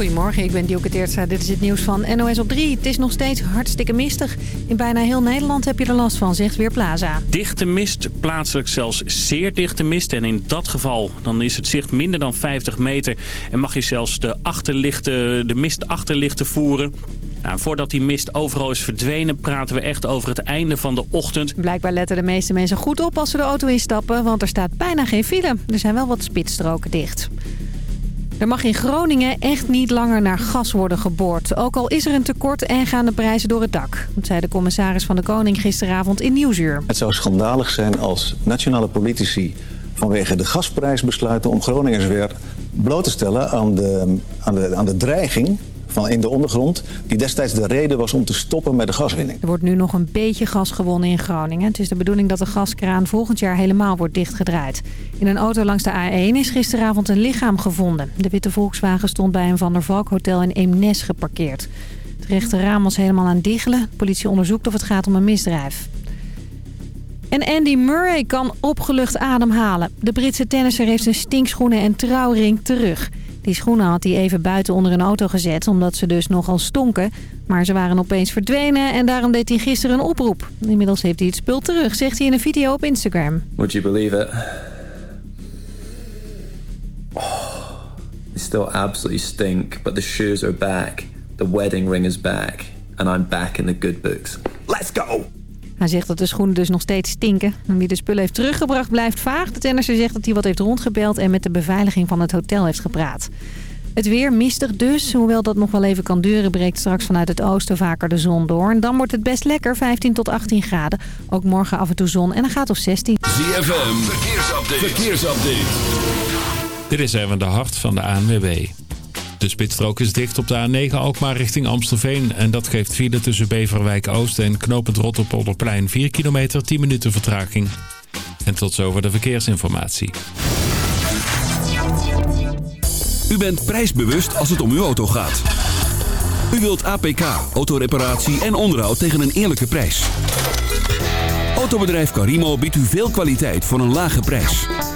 Goedemorgen, ik ben Dielke Teertstra. Dit is het nieuws van NOS op 3. Het is nog steeds hartstikke mistig. In bijna heel Nederland heb je er last van, zegt Weerplaza. Dichte mist, plaatselijk zelfs zeer dichte mist. En in dat geval dan is het zicht minder dan 50 meter. En mag je zelfs de, achterlichten, de mist achterlichten voeren. Nou, voordat die mist overal is verdwenen, praten we echt over het einde van de ochtend. Blijkbaar letten de meeste mensen goed op als ze de auto instappen, want er staat bijna geen file. Er zijn wel wat spitsstroken dicht. Er mag in Groningen echt niet langer naar gas worden geboord. Ook al is er een tekort en gaan de prijzen door het dak. Dat zei de commissaris van de Koning gisteravond in Nieuwsuur. Het zou schandalig zijn als nationale politici vanwege de gasprijs besluiten om Groningers weer bloot te stellen aan de, aan de, aan de dreiging van in de ondergrond... die destijds de reden was om te stoppen met de gaswinning. Er wordt nu nog een beetje gas gewonnen in Groningen. Het is de bedoeling dat de gaskraan volgend jaar helemaal wordt dichtgedraaid. In een auto langs de A1 is gisteravond een lichaam gevonden. De witte Volkswagen stond bij een Van der Valk hotel in Eemnes geparkeerd. Het rechte raam was helemaal aan diggelen. De politie onderzoekt of het gaat om een misdrijf. En Andy Murray kan opgelucht ademhalen. De Britse tennisser heeft zijn stinkschoenen en trouwring terug... Die schoenen had hij even buiten onder een auto gezet, omdat ze dus nogal stonken. Maar ze waren opeens verdwenen en daarom deed hij gisteren een oproep. Inmiddels heeft hij het spul terug, zegt hij in een video op Instagram. Would you believe it? Still absolutely stink, but the shoes are back. The wedding ring is back. And I'm back in the good books. Let's go! Hij zegt dat de schoenen dus nog steeds stinken. En wie de spullen heeft teruggebracht blijft vaag. De tennisser zegt dat hij wat heeft rondgebeld en met de beveiliging van het hotel heeft gepraat. Het weer mistig dus. Hoewel dat nog wel even kan duren, breekt straks vanuit het oosten vaker de zon door. En dan wordt het best lekker, 15 tot 18 graden. Ook morgen af en toe zon en dan gaat of 16. ZFM, verkeersupdate. verkeersupdate. Dit is even de hart van de ANWB. De spitsstrook is dicht op de A9 Alkmaar richting Amstelveen. En dat geeft file tussen Beverwijk Oost en Knopend Rotterpolderplein. 4 kilometer, 10 minuten vertraging. En tot zover de verkeersinformatie. U bent prijsbewust als het om uw auto gaat. U wilt APK, autoreparatie en onderhoud tegen een eerlijke prijs. Autobedrijf Carimo biedt u veel kwaliteit voor een lage prijs.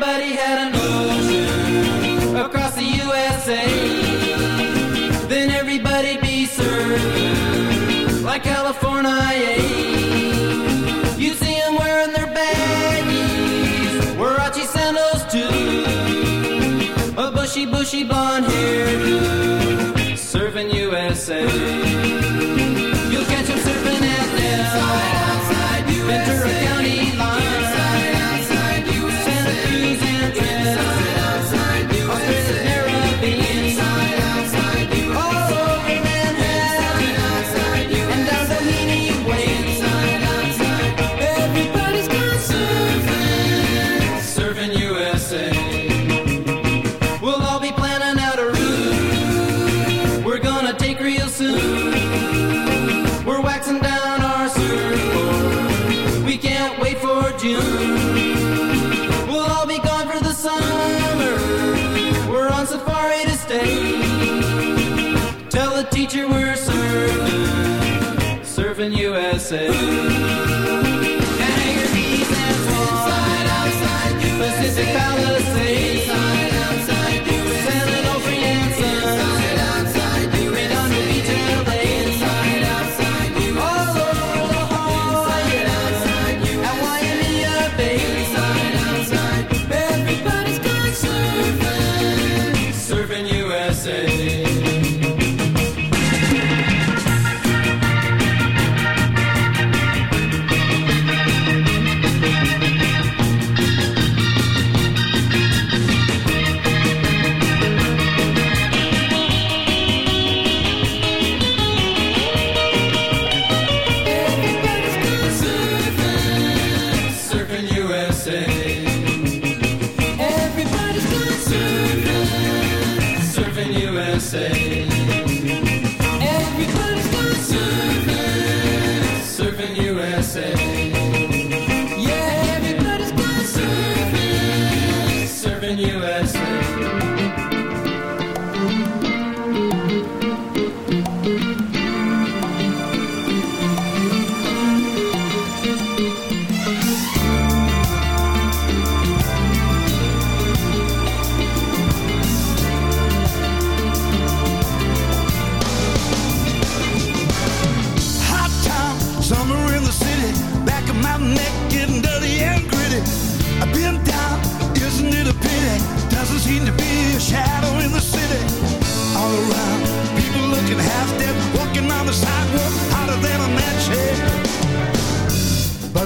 Everybody had an ocean across the USA, then everybody'd be served like California. say.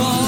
Oh.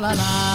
la la la.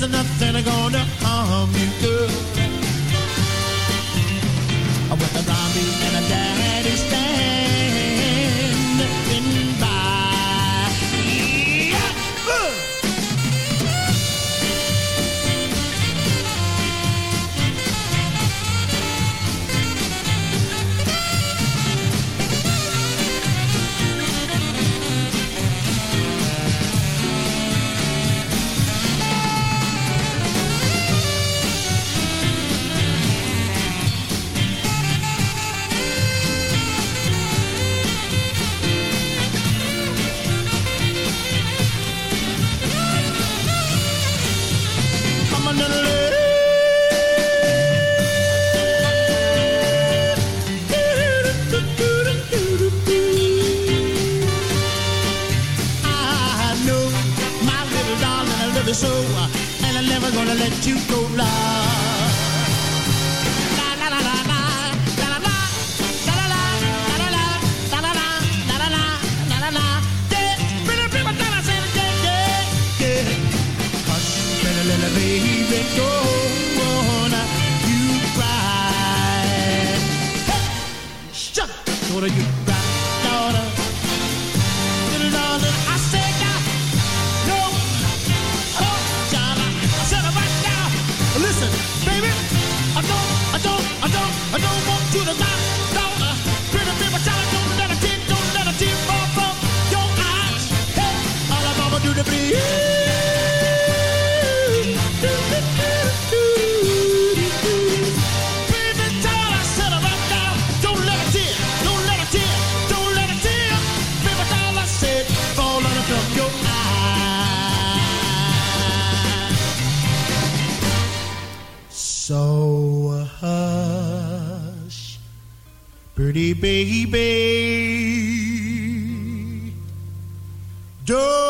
there's nothing gonna harm you, girl. With the zombie pretty baby. Don't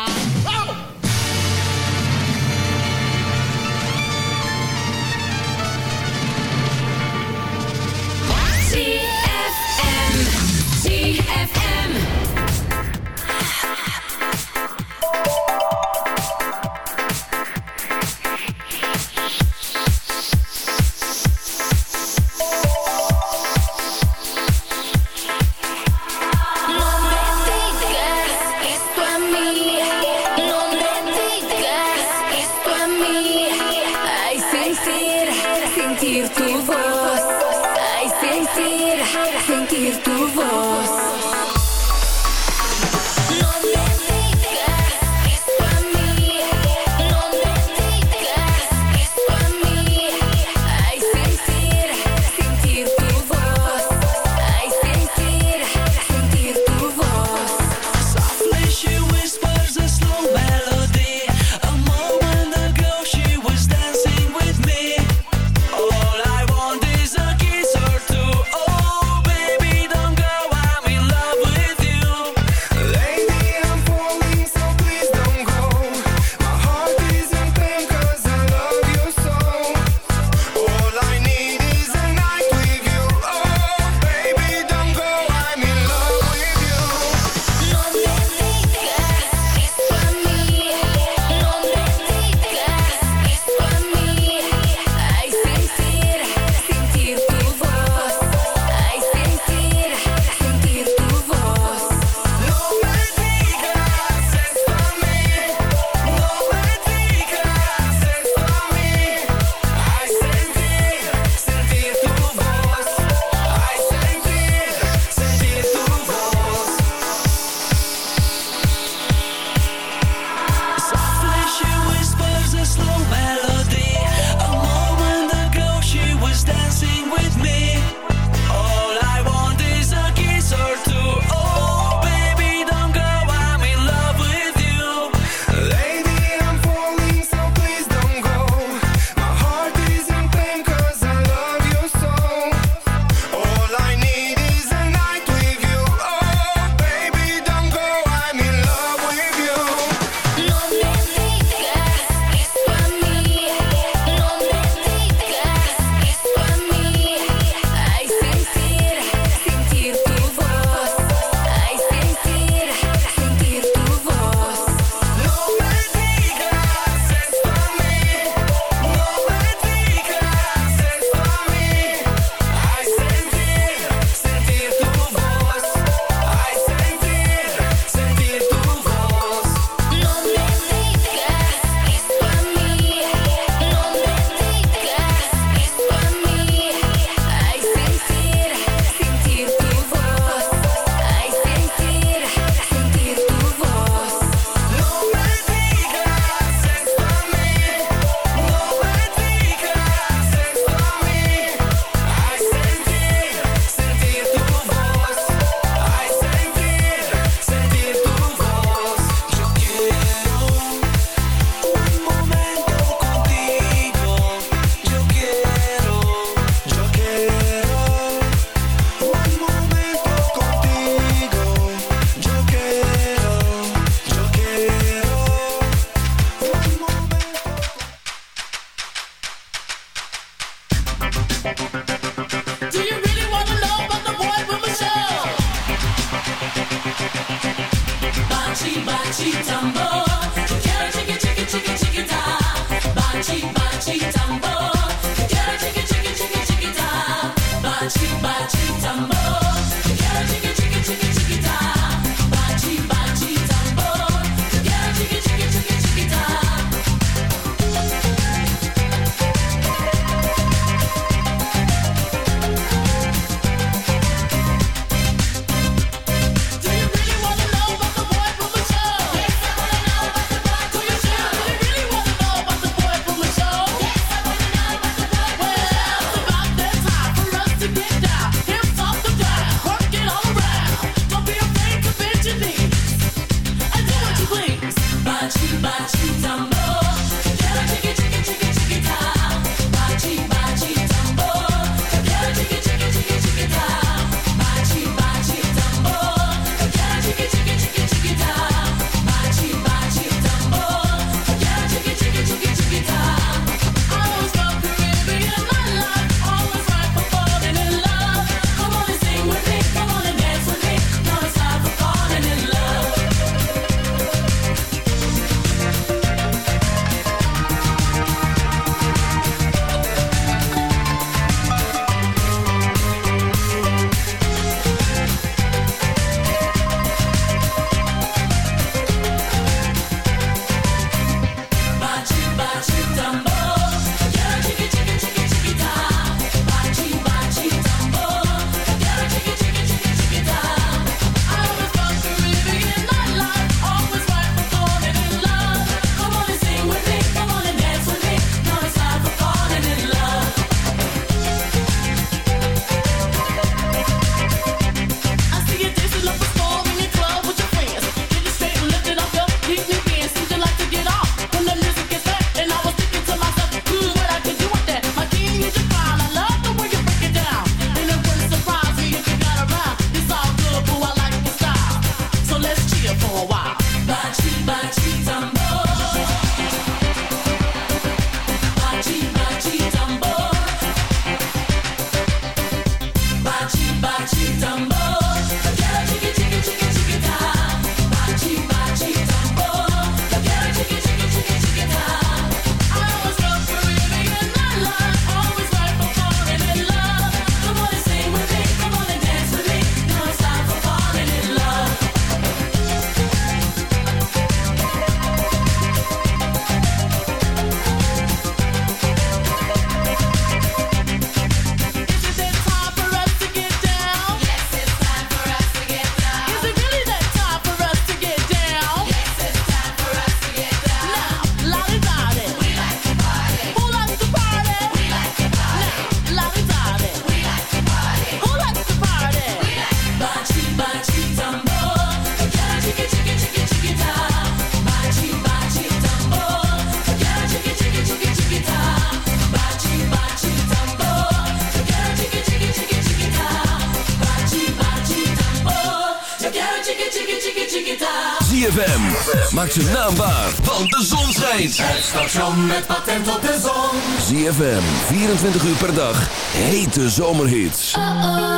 maakt zijn naam waar, want de zon schijnt. Het station met patent op de zon. ZFM, 24 uur per dag, hete zomerhits. Oh oh,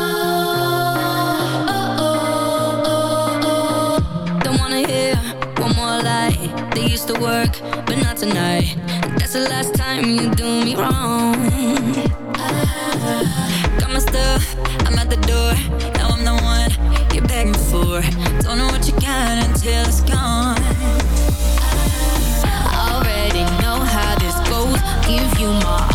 oh, oh oh, Don't wanna hear one more lie. They used to work, but not tonight. That's the last time you do me wrong. Come my stuff, I'm at the door. Now I'm the one you're begging for. Don't know what you can until it's gone. you my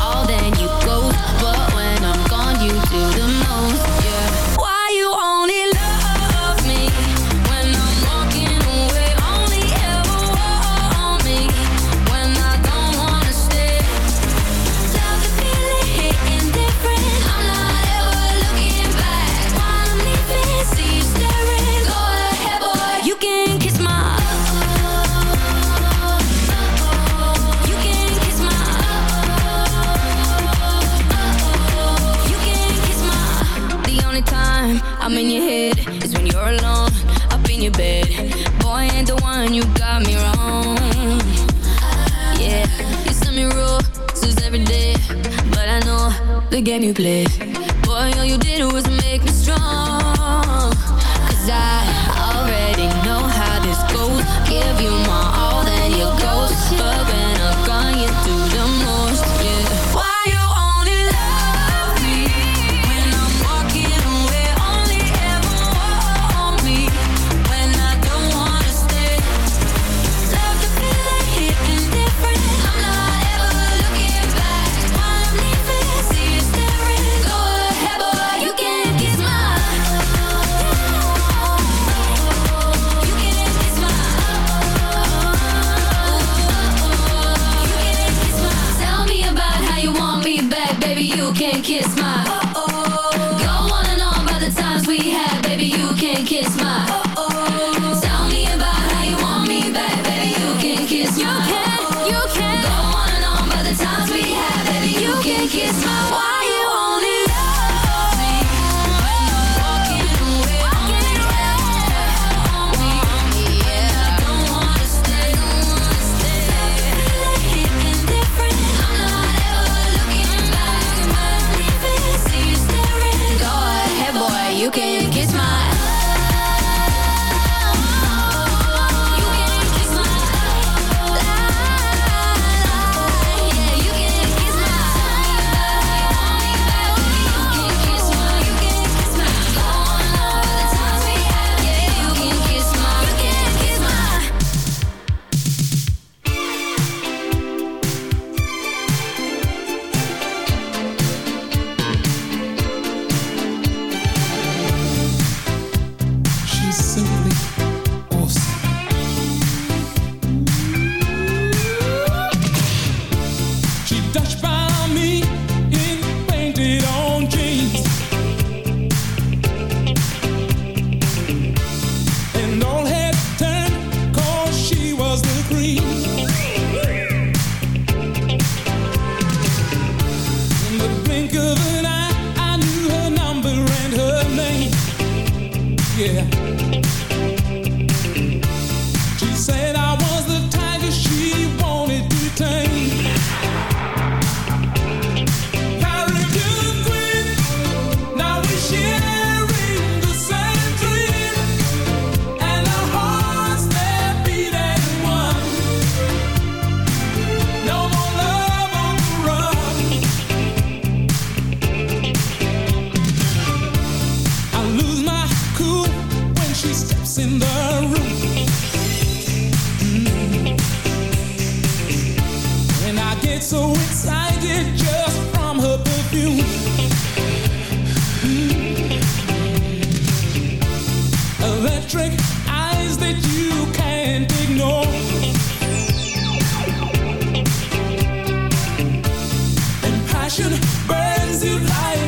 times you like.